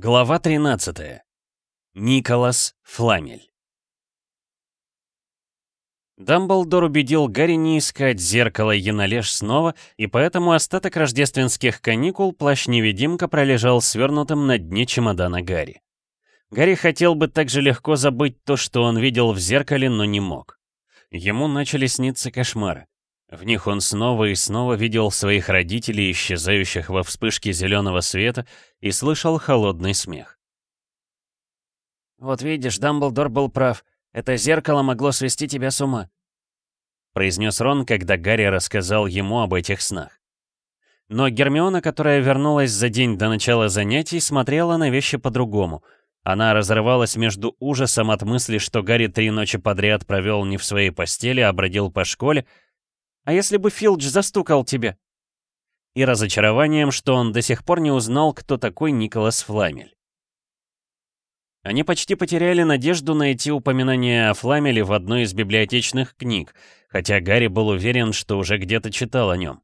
Глава 13. Николас Фламель. Дамблдор убедил Гарри не искать зеркало Янолеш снова, и поэтому остаток рождественских каникул плащ-невидимка пролежал свернутым на дне чемодана Гарри. Гарри хотел бы так же легко забыть то, что он видел в зеркале, но не мог. Ему начали сниться кошмары. В них он снова и снова видел своих родителей, исчезающих во вспышке зеленого света, и слышал холодный смех. «Вот видишь, Дамблдор был прав. Это зеркало могло свести тебя с ума», — произнес Рон, когда Гарри рассказал ему об этих снах. Но Гермиона, которая вернулась за день до начала занятий, смотрела на вещи по-другому. Она разрывалась между ужасом от мысли, что Гарри три ночи подряд провел не в своей постели, а бродил по школе, а если бы Филдж застукал тебя?» И разочарованием, что он до сих пор не узнал, кто такой Николас Фламель. Они почти потеряли надежду найти упоминание о Фламеле в одной из библиотечных книг, хотя Гарри был уверен, что уже где-то читал о нем.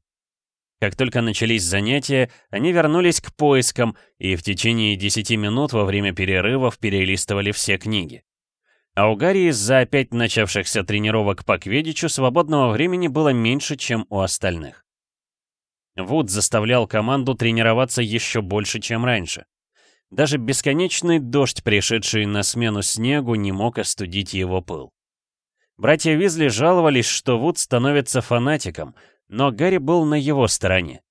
Как только начались занятия, они вернулись к поискам и в течение 10 минут во время перерывов перелистывали все книги. А у Гарри из-за опять начавшихся тренировок по кведичу свободного времени было меньше, чем у остальных. Вуд заставлял команду тренироваться еще больше, чем раньше. Даже бесконечный дождь, пришедший на смену снегу, не мог остудить его пыл. Братья Визли жаловались, что Вуд становится фанатиком, но Гарри был на его стороне.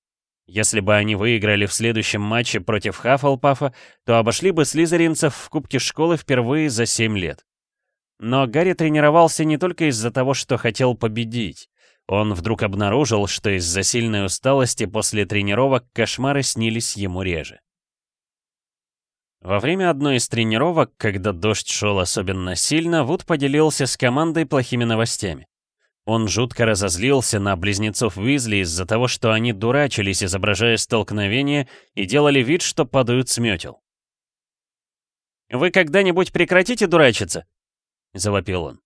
Если бы они выиграли в следующем матче против Хаффлпафа, то обошли бы слизеринцев в Кубке школы впервые за 7 лет. Но Гарри тренировался не только из-за того, что хотел победить. Он вдруг обнаружил, что из-за сильной усталости после тренировок кошмары снились ему реже. Во время одной из тренировок, когда дождь шел особенно сильно, Вуд поделился с командой плохими новостями. Он жутко разозлился на близнецов Уизли из-за того, что они дурачились, изображая столкновение, и делали вид, что падают с метел. «Вы когда-нибудь прекратите дурачиться?» — завопил он.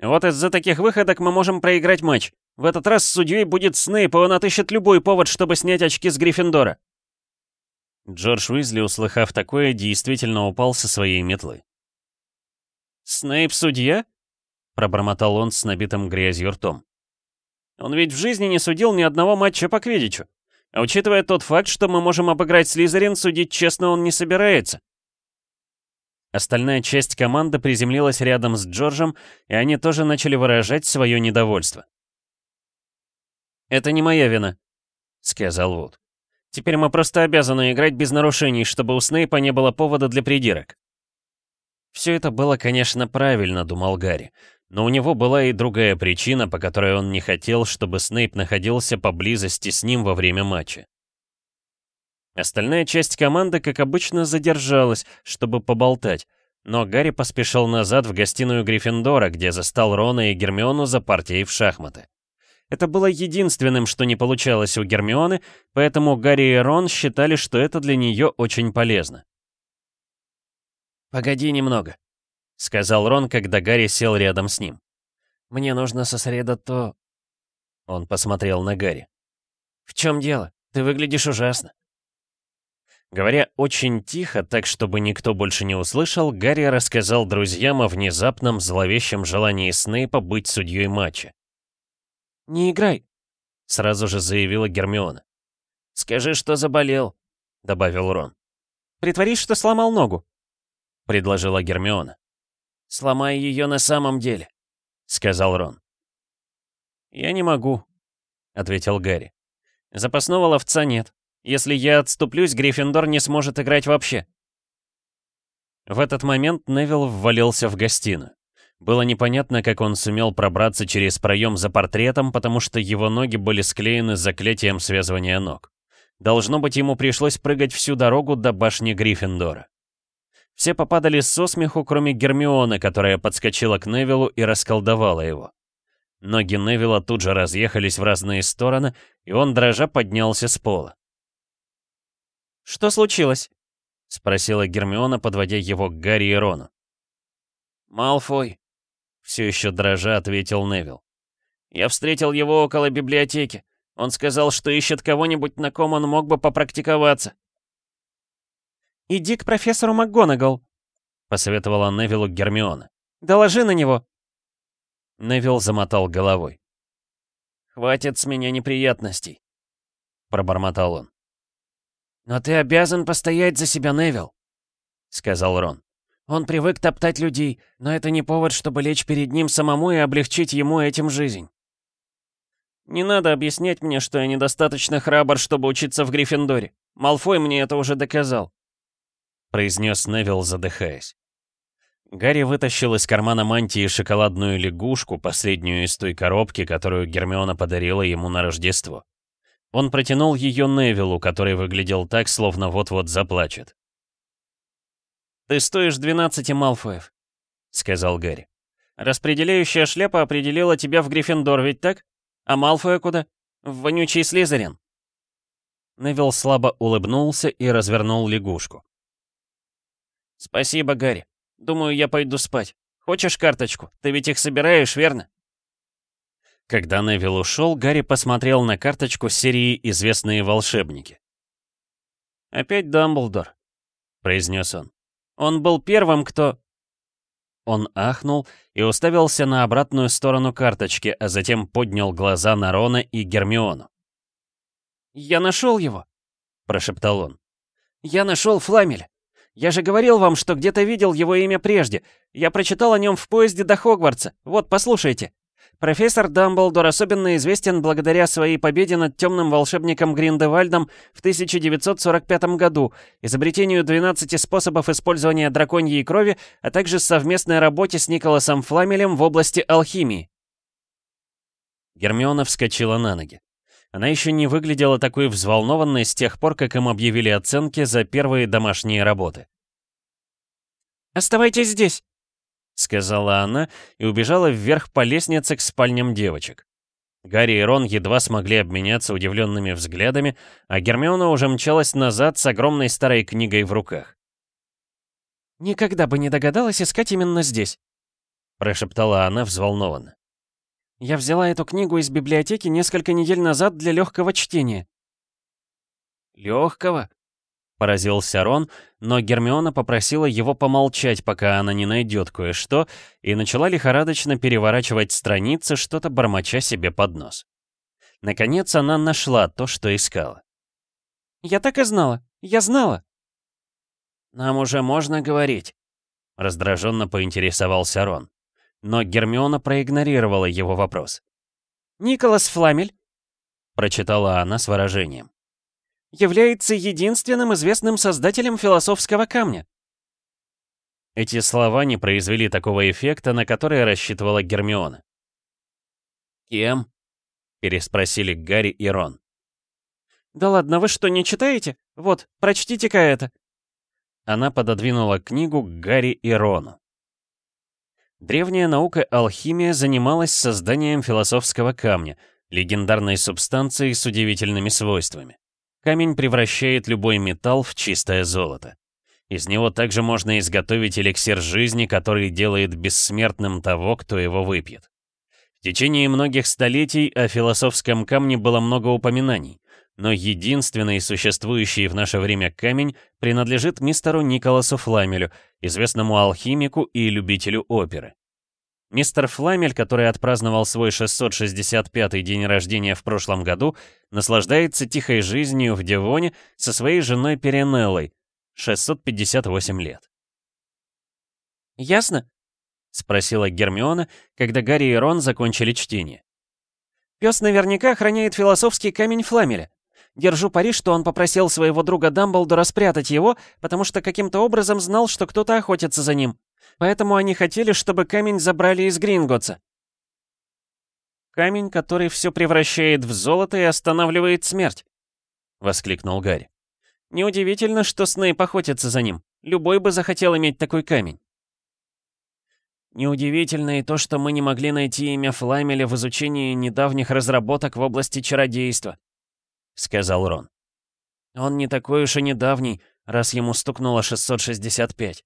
«Вот из-за таких выходок мы можем проиграть матч. В этот раз судьей будет Снейп, и он отыщет любой повод, чтобы снять очки с Гриффиндора». Джордж Уизли, услыхав такое, действительно упал со своей метлы. «Снейп судья?» — пробормотал он с набитым грязью ртом. «Он ведь в жизни не судил ни одного матча по квиддичу. А учитывая тот факт, что мы можем обыграть Слизерин, судить честно он не собирается. Остальная часть команды приземлилась рядом с Джорджем, и они тоже начали выражать свое недовольство. «Это не моя вина», — сказал Вуд. «Теперь мы просто обязаны играть без нарушений, чтобы у Снейпа не было повода для придирок». Все это было, конечно, правильно, думал Гарри, но у него была и другая причина, по которой он не хотел, чтобы Снейп находился поблизости с ним во время матча. Остальная часть команды, как обычно, задержалась, чтобы поболтать, но Гарри поспешил назад в гостиную Гриффиндора, где застал Рона и Гермиону за партией в шахматы. Это было единственным, что не получалось у Гермионы, поэтому Гарри и Рон считали, что это для нее очень полезно. «Погоди немного», — сказал Рон, когда Гарри сел рядом с ним. «Мне нужно сосредото...» Он посмотрел на Гарри. «В чем дело? Ты выглядишь ужасно». Говоря очень тихо, так чтобы никто больше не услышал, Гарри рассказал друзьям о внезапном зловещем желании Снейпа быть судьей матча. «Не играй», — сразу же заявила Гермиона. «Скажи, что заболел», — добавил Рон. «Притворись, что сломал ногу», — предложила Гермиона. «Сломай ее на самом деле», — сказал Рон. «Я не могу», — ответил Гарри. «Запасного ловца нет. Если я отступлюсь, Гриффиндор не сможет играть вообще. В этот момент Невилл ввалился в гостиную. Было непонятно, как он сумел пробраться через проем за портретом, потому что его ноги были склеены заклятием связывания ног. Должно быть, ему пришлось прыгать всю дорогу до башни Гриффиндора. Все попадали со смеху, кроме Гермионы, которая подскочила к Невиллу и расколдовала его. Ноги Невилла тут же разъехались в разные стороны, и он дрожа поднялся с пола. «Что случилось?» — спросила Гермиона, подводя его к Гарри и Рону. «Малфой», — все еще дрожа ответил Невил. «Я встретил его около библиотеки. Он сказал, что ищет кого-нибудь, на ком он мог бы попрактиковаться». «Иди к профессору МакГонагал», — посоветовала Невилу Гермиона. «Доложи на него». Невил замотал головой. «Хватит с меня неприятностей», — пробормотал он. «Но ты обязан постоять за себя, Невил», — сказал Рон. «Он привык топтать людей, но это не повод, чтобы лечь перед ним самому и облегчить ему этим жизнь». «Не надо объяснять мне, что я недостаточно храбр, чтобы учиться в Гриффиндоре. Малфой мне это уже доказал», — произнес Невил, задыхаясь. Гарри вытащил из кармана мантии шоколадную лягушку, последнюю из той коробки, которую Гермиона подарила ему на Рождество. Он протянул ее Невилу, который выглядел так, словно вот-вот заплачет. «Ты стоишь 12 Малфоев», — сказал Гарри. «Распределяющая шляпа определила тебя в Гриффиндор, ведь так? А Малфоя куда? В вонючий Слизерин». Невил слабо улыбнулся и развернул лягушку. «Спасибо, Гарри. Думаю, я пойду спать. Хочешь карточку? Ты ведь их собираешь, верно?» Когда Невил ушел, Гарри посмотрел на карточку серии «Известные волшебники». «Опять Дамблдор», — произнес он. «Он был первым, кто...» Он ахнул и уставился на обратную сторону карточки, а затем поднял глаза на Рона и Гермиону. «Я нашел его», — прошептал он. «Я нашел Фламель. Я же говорил вам, что где-то видел его имя прежде. Я прочитал о нем в поезде до Хогвартса. Вот, послушайте». Профессор Дамблдор особенно известен благодаря своей победе над темным волшебником Гриндевальдом в 1945 году, изобретению 12 способов использования драконьей крови, а также совместной работе с Николасом Фламелем в области алхимии. Гермиона вскочила на ноги. Она еще не выглядела такой взволнованной с тех пор, как им объявили оценки за первые домашние работы. «Оставайтесь здесь!» Сказала она и убежала вверх по лестнице к спальням девочек. Гарри и Рон едва смогли обменяться удивленными взглядами, а Гермиона уже мчалась назад с огромной старой книгой в руках. «Никогда бы не догадалась искать именно здесь», — прошептала она взволнованно. «Я взяла эту книгу из библиотеки несколько недель назад для легкого чтения». «Легкого?» Поразился Рон, но Гермиона попросила его помолчать, пока она не найдет кое-что, и начала лихорадочно переворачивать страницы, что-то бормоча себе под нос. Наконец она нашла то, что искала. «Я так и знала! Я знала!» «Нам уже можно говорить», — раздраженно поинтересовался Рон. Но Гермиона проигнорировала его вопрос. «Николас Фламель», — прочитала она с выражением является единственным известным создателем философского камня. Эти слова не произвели такого эффекта, на который рассчитывала Гермиона. «Кем?» — переспросили Гарри и Рон. «Да ладно, вы что, не читаете? Вот, прочтите-ка это». Она пододвинула книгу к Гарри и Рону. Древняя наука алхимия занималась созданием философского камня, легендарной субстанции с удивительными свойствами. Камень превращает любой металл в чистое золото. Из него также можно изготовить эликсир жизни, который делает бессмертным того, кто его выпьет. В течение многих столетий о философском камне было много упоминаний, но единственный существующий в наше время камень принадлежит мистеру Николасу Фламелю, известному алхимику и любителю оперы. Мистер Фламель, который отпраздновал свой 665-й день рождения в прошлом году, наслаждается тихой жизнью в Девоне со своей женой Перенеллой, 658 лет. «Ясно?» — спросила Гермиона, когда Гарри и Рон закончили чтение. «Пес наверняка охраняет философский камень Фламеля. Держу пари, что он попросил своего друга Дамблдора спрятать его, потому что каким-то образом знал, что кто-то охотится за ним. Поэтому они хотели, чтобы камень забрали из Гринготса. «Камень, который все превращает в золото и останавливает смерть», — воскликнул Гарри. «Неудивительно, что Снейп охотится за ним. Любой бы захотел иметь такой камень». Неудивительно и то, что мы не могли найти имя Фламеля в изучении недавних разработок в области чародейства», — сказал Рон. «Он не такой уж и недавний, раз ему стукнуло 665.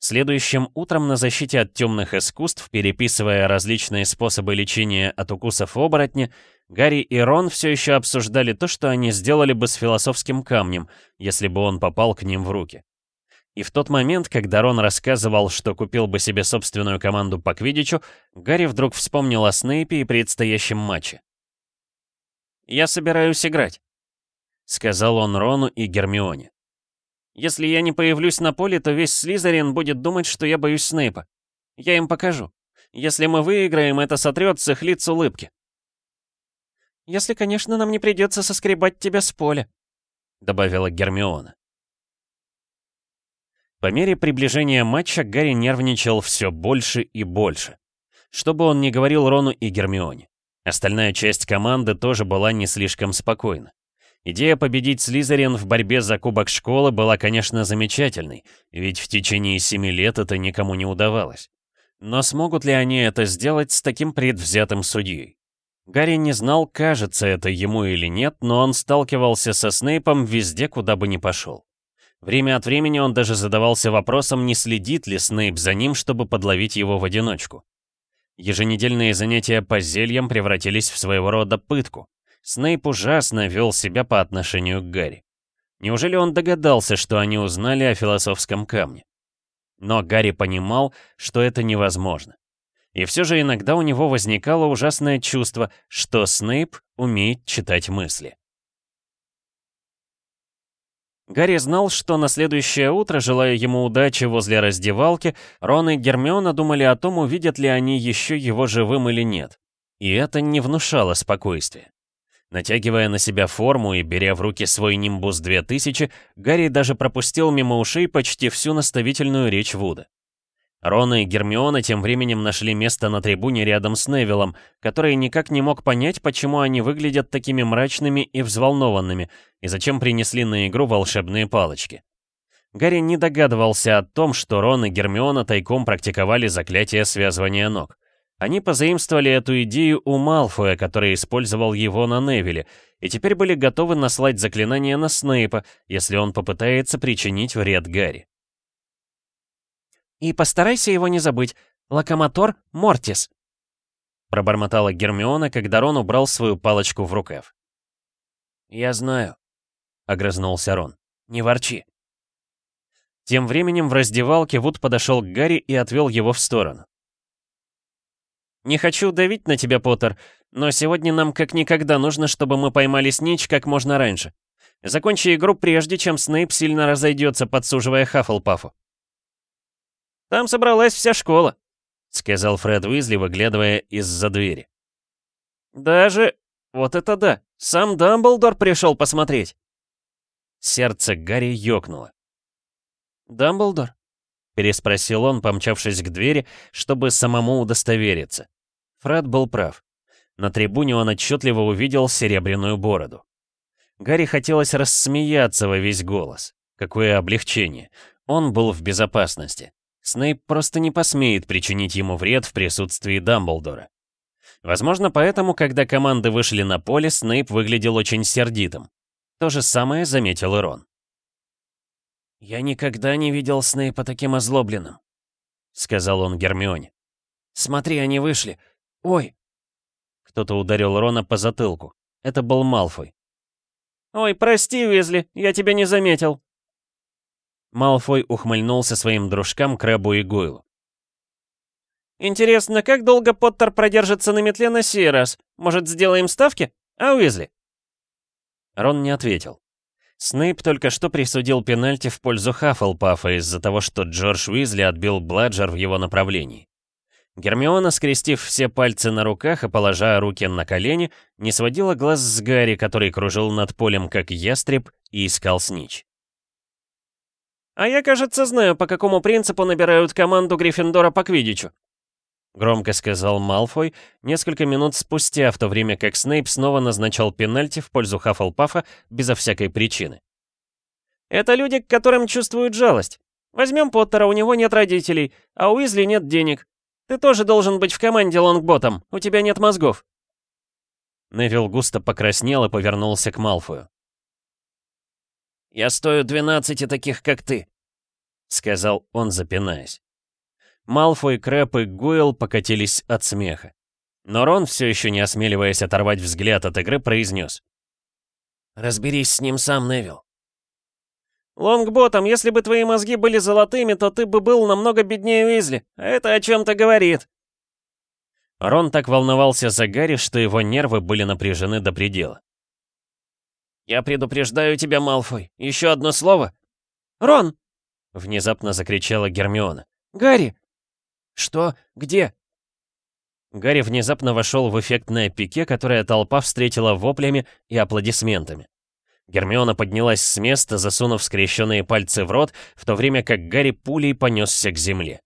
Следующим утром на защите от темных искусств, переписывая различные способы лечения от укусов оборотня, Гарри и Рон все еще обсуждали то, что они сделали бы с философским камнем, если бы он попал к ним в руки. И в тот момент, когда Рон рассказывал, что купил бы себе собственную команду по квиддичу, Гарри вдруг вспомнил о Снейпе и предстоящем матче. «Я собираюсь играть», — сказал он Рону и Гермионе. «Если я не появлюсь на поле, то весь Слизерин будет думать, что я боюсь Снейпа. Я им покажу. Если мы выиграем, это сотрет с их лиц улыбки». «Если, конечно, нам не придется соскребать тебя с поля», — добавила Гермиона. По мере приближения матча Гарри нервничал все больше и больше. Что бы он ни говорил Рону и Гермионе. Остальная часть команды тоже была не слишком спокойна. Идея победить Слизерин в борьбе за кубок школы была, конечно, замечательной, ведь в течение семи лет это никому не удавалось. Но смогут ли они это сделать с таким предвзятым судьей? Гарри не знал, кажется это ему или нет, но он сталкивался со Снейпом везде, куда бы ни пошел. Время от времени он даже задавался вопросом, не следит ли Снейп за ним, чтобы подловить его в одиночку. Еженедельные занятия по зельям превратились в своего рода пытку. Снейп ужасно вел себя по отношению к Гарри. Неужели он догадался, что они узнали о философском камне? Но Гарри понимал, что это невозможно. И все же иногда у него возникало ужасное чувство, что Снейп умеет читать мысли. Гарри знал, что на следующее утро, желая ему удачи возле раздевалки, Рон и Гермиона думали о том, увидят ли они еще его живым или нет. И это не внушало спокойствия. Натягивая на себя форму и беря в руки свой Нимбус 2000, Гарри даже пропустил мимо ушей почти всю наставительную речь Вуда. Рона и Гермиона тем временем нашли место на трибуне рядом с Невиллом, который никак не мог понять, почему они выглядят такими мрачными и взволнованными, и зачем принесли на игру волшебные палочки. Гарри не догадывался о том, что Рон и Гермиона тайком практиковали заклятие связывания ног. Они позаимствовали эту идею у Малфоя, который использовал его на Невиле, и теперь были готовы наслать заклинание на Снейпа, если он попытается причинить вред Гарри. «И постарайся его не забыть. Локомотор Мортис», — пробормотала Гермиона, когда Рон убрал свою палочку в рукав. «Я знаю», — огрызнулся Рон. «Не ворчи». Тем временем в раздевалке Вуд подошел к Гарри и отвел его в сторону. «Не хочу давить на тебя, Поттер, но сегодня нам как никогда нужно, чтобы мы поймали Снич как можно раньше. Закончи игру прежде, чем Снейп сильно разойдется, подсуживая Хаффлпафу. «Там собралась вся школа», — сказал Фред Уизли, выглядывая из-за двери. «Даже... вот это да! Сам Дамблдор пришел посмотреть!» Сердце Гарри ёкнуло. «Дамблдор?» — переспросил он, помчавшись к двери, чтобы самому удостовериться. Фред был прав. На трибуне он отчетливо увидел серебряную бороду. Гарри хотелось рассмеяться во весь голос. Какое облегчение. Он был в безопасности. Снейп просто не посмеет причинить ему вред в присутствии Дамблдора. Возможно, поэтому, когда команды вышли на поле, Снейп выглядел очень сердитым. То же самое заметил Ирон. «Я никогда не видел Снейпа таким озлобленным», — сказал он Гермионе. «Смотри, они вышли. Ой!» Кто-то ударил Рона по затылку. Это был Малфой. «Ой, прости, Уизли, я тебя не заметил», Малфой ухмыльнулся своим дружкам Крэбу и Гойлу. «Интересно, как долго Поттер продержится на метле на сей раз? Может, сделаем ставки? А Уизли?» Рон не ответил. Снейп только что присудил пенальти в пользу Хаффлпафа из-за того, что Джордж Уизли отбил Бладжер в его направлении. Гермиона, скрестив все пальцы на руках и положа руки на колени, не сводила глаз с Гарри, который кружил над полем как ястреб и искал снич. «А я, кажется, знаю, по какому принципу набирают команду Гриффиндора по Квидичу», громко сказал Малфой несколько минут спустя, в то время как Снейп снова назначал пенальти в пользу Хаффлпафа безо всякой причины. «Это люди, к которым чувствуют жалость. Возьмем Поттера, у него нет родителей, а у Уизли нет денег. Ты тоже должен быть в команде Лонгботом, у тебя нет мозгов». Невил густо покраснел и повернулся к Малфою. «Я стою двенадцати таких, как ты», — сказал он, запинаясь. Малфой, Крэп и Гойл покатились от смеха. Но Рон, все еще не осмеливаясь оторвать взгляд от игры, произнес. «Разберись с ним сам, Невил». «Лонгботом, если бы твои мозги были золотыми, то ты бы был намного беднее Уизли. А это о чем-то говорит». Рон так волновался за Гарри, что его нервы были напряжены до предела. «Я предупреждаю тебя, Малфой. Еще одно слово». «Рон!» — внезапно закричала Гермиона. «Гарри!» «Что? Где?» Гарри внезапно вошел в эффектное пике, которое толпа встретила воплями и аплодисментами. Гермиона поднялась с места, засунув скрещенные пальцы в рот, в то время как Гарри пулей понесся к земле.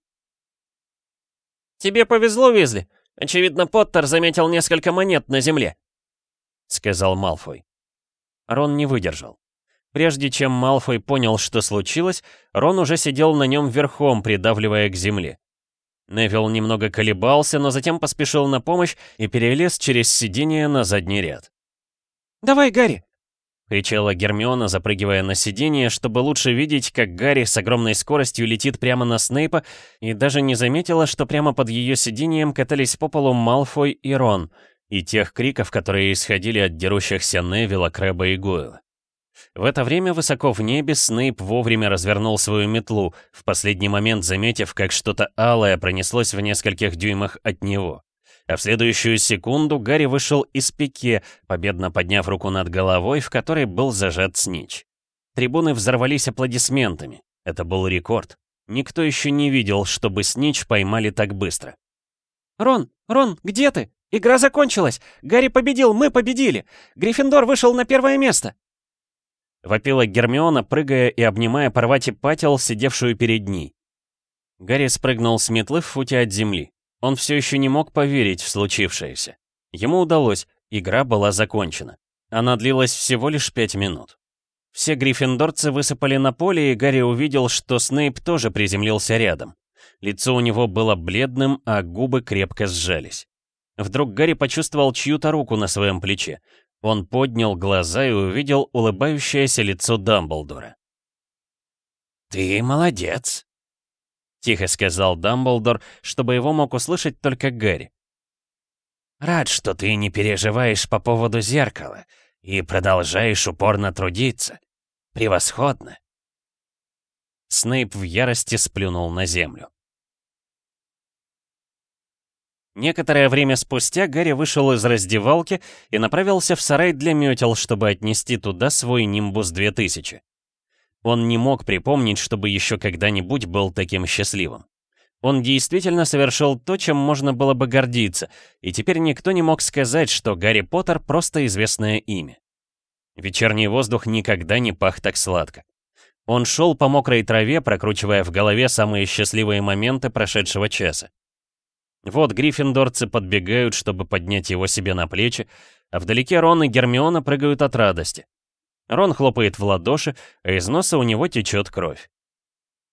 «Тебе повезло, Уизли. Очевидно, Поттер заметил несколько монет на земле», — сказал Малфой. Рон не выдержал. Прежде чем Малфой понял, что случилось, Рон уже сидел на нем верхом, придавливая к земле. Невилл немного колебался, но затем поспешил на помощь и перелез через сиденье на задний ряд. «Давай, Гарри!» — кричала Гермиона, запрыгивая на сиденье, чтобы лучше видеть, как Гарри с огромной скоростью летит прямо на Снейпа, и даже не заметила, что прямо под ее сиденьем катались по полу Малфой и Рон, и тех криков, которые исходили от дерущихся Невилла, Крэба и Гойла. В это время высоко в небе Снейп вовремя развернул свою метлу, в последний момент заметив, как что-то алое пронеслось в нескольких дюймах от него. А в следующую секунду Гарри вышел из пике, победно подняв руку над головой, в которой был зажат снич. Трибуны взорвались аплодисментами. Это был рекорд. Никто еще не видел, чтобы снич поймали так быстро. «Рон, Рон, где ты? Игра закончилась! Гарри победил, мы победили! Гриффиндор вышел на первое место!» Вопила Гермиона, прыгая и обнимая Парвати Патил, сидевшую перед ней. Гарри спрыгнул с метлы в футе от земли. Он все еще не мог поверить в случившееся. Ему удалось, игра была закончена. Она длилась всего лишь пять минут. Все гриффиндорцы высыпали на поле, и Гарри увидел, что Снейп тоже приземлился рядом. Лицо у него было бледным, а губы крепко сжались. Вдруг Гарри почувствовал чью-то руку на своем плече. Он поднял глаза и увидел улыбающееся лицо Дамблдора. «Ты молодец», — тихо сказал Дамблдор, чтобы его мог услышать только Гэри. «Рад, что ты не переживаешь по поводу зеркала и продолжаешь упорно трудиться. Превосходно!» Снейп в ярости сплюнул на землю. Некоторое время спустя Гарри вышел из раздевалки и направился в сарай для метел, чтобы отнести туда свой Нимбус 2000. Он не мог припомнить, чтобы еще когда-нибудь был таким счастливым. Он действительно совершил то, чем можно было бы гордиться, и теперь никто не мог сказать, что Гарри Поттер — просто известное имя. Вечерний воздух никогда не пах так сладко. Он шел по мокрой траве, прокручивая в голове самые счастливые моменты прошедшего часа. Вот гриффиндорцы подбегают, чтобы поднять его себе на плечи, а вдалеке Рон и Гермиона прыгают от радости. Рон хлопает в ладоши, а из носа у него течет кровь.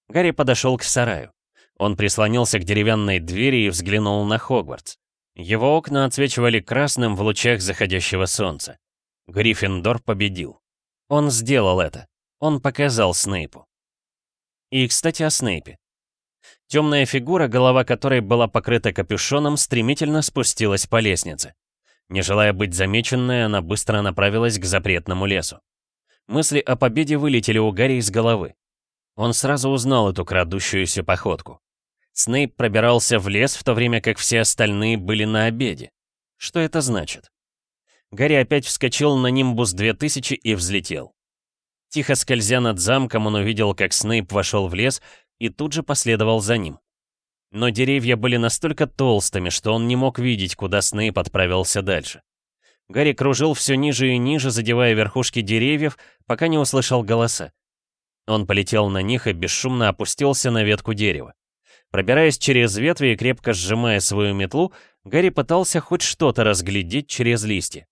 Гарри подошел к сараю. Он прислонился к деревянной двери и взглянул на Хогвартс. Его окна отсвечивали красным в лучах заходящего солнца. Гриффиндор победил. Он сделал это. Он показал Снейпу. И, кстати, о Снейпе. Темная фигура, голова которой была покрыта капюшоном, стремительно спустилась по лестнице. Не желая быть замеченной, она быстро направилась к запретному лесу. Мысли о победе вылетели у Гарри из головы. Он сразу узнал эту крадущуюся походку. Снейп пробирался в лес, в то время как все остальные были на обеде. Что это значит? Гарри опять вскочил на Нимбус 2000 и взлетел. Тихо скользя над замком, он увидел, как Снейп вошел в лес и тут же последовал за ним. Но деревья были настолько толстыми, что он не мог видеть, куда Снейп отправился дальше. Гарри кружил все ниже и ниже, задевая верхушки деревьев, пока не услышал голоса. Он полетел на них и бесшумно опустился на ветку дерева. Пробираясь через ветви и крепко сжимая свою метлу, Гарри пытался хоть что-то разглядеть через листья.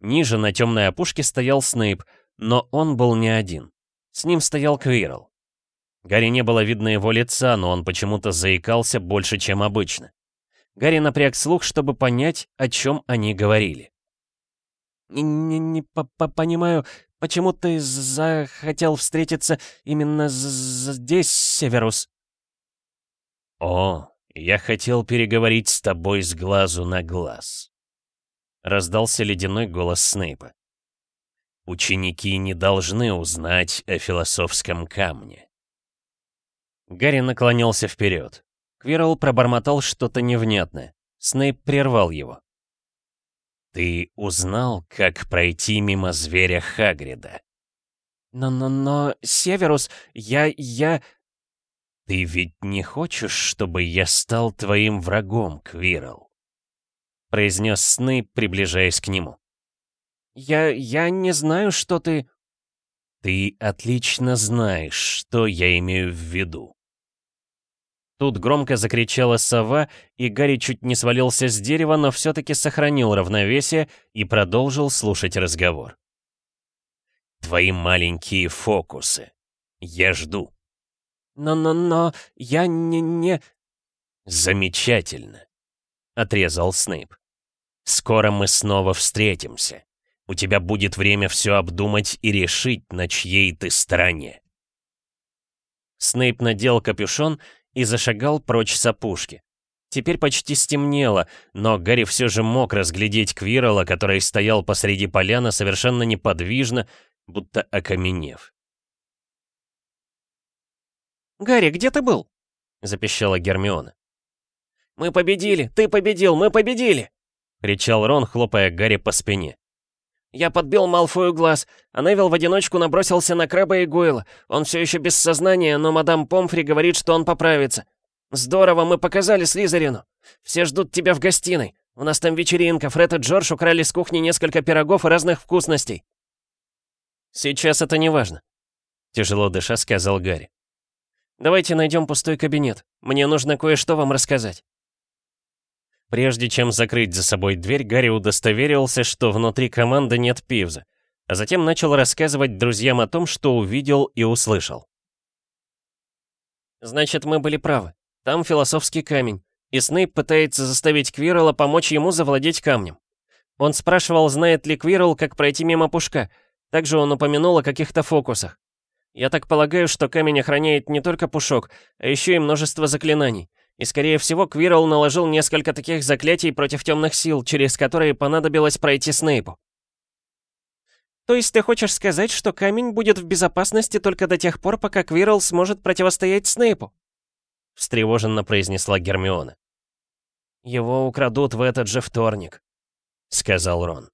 Ниже на темной опушке стоял Снейп, но он был не один. С ним стоял Квирл. Гарри не было видно его лица, но он почему-то заикался больше, чем обычно. Гарри напряг слух, чтобы понять, о чем они говорили. «Не, не по -по понимаю, почему ты захотел встретиться именно здесь, Северус?» «О, я хотел переговорить с тобой с глазу на глаз. Раздался ледяной голос Снейпа. Ученики не должны узнать о философском камне. Гарри наклонился вперед. Квирл пробормотал что-то невнятное. Снейп прервал его. «Ты узнал, как пройти мимо зверя Хагрида?» «Но-но-но, Северус, я... я...» «Ты ведь не хочешь, чтобы я стал твоим врагом, Квирл?» произнес Снейп, приближаясь к нему. «Я... я не знаю, что ты...» «Ты отлично знаешь, что я имею в виду». Тут громко закричала сова, и Гарри чуть не свалился с дерева, но все-таки сохранил равновесие и продолжил слушать разговор. «Твои маленькие фокусы. Я жду». «Но-но-но, я не... не...» «Замечательно», — отрезал Снейп. «Скоро мы снова встретимся. У тебя будет время все обдумать и решить, на чьей ты стороне». Снейп надел капюшон и зашагал прочь с опушки. Теперь почти стемнело, но Гарри все же мог разглядеть Квирла, который стоял посреди поляны совершенно неподвижно, будто окаменев. «Гарри, где ты был?» — запищала Гермиона. «Мы победили! Ты победил! Мы победили!» — кричал Рон, хлопая Гарри по спине. «Я подбил Малфою глаз, а Невил в одиночку набросился на Краба и Гойла. Он все еще без сознания, но мадам Помфри говорит, что он поправится. Здорово, мы показали Слизерину. Все ждут тебя в гостиной. У нас там вечеринка, Фред и Джордж украли с кухни несколько пирогов и разных вкусностей». «Сейчас это не важно», — тяжело дыша сказал Гарри. «Давайте найдем пустой кабинет. Мне нужно кое-что вам рассказать». Прежде чем закрыть за собой дверь, Гарри удостоверился, что внутри команды нет Пивза, а затем начал рассказывать друзьям о том, что увидел и услышал. «Значит, мы были правы. Там философский камень, и Снейп пытается заставить Квирла помочь ему завладеть камнем. Он спрашивал, знает ли Квирл, как пройти мимо пушка. Также он упомянул о каких-то фокусах. Я так полагаю, что камень охраняет не только пушок, а еще и множество заклинаний. И скорее всего, Квирл наложил несколько таких заклятий против темных сил, через которые понадобилось пройти Снейпу. То есть ты хочешь сказать, что камень будет в безопасности только до тех пор, пока Квирл сможет противостоять Снейпу? Встревоженно произнесла Гермиона. Его украдут в этот же вторник, сказал Рон.